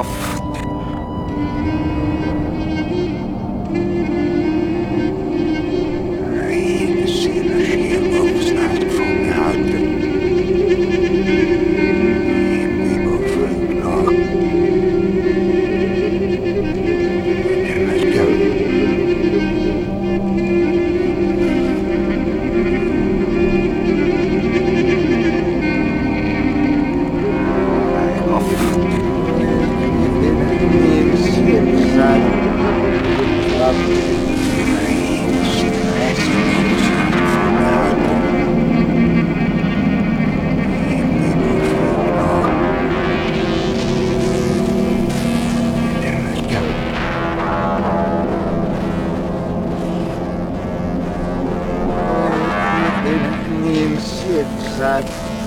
off. subscribe.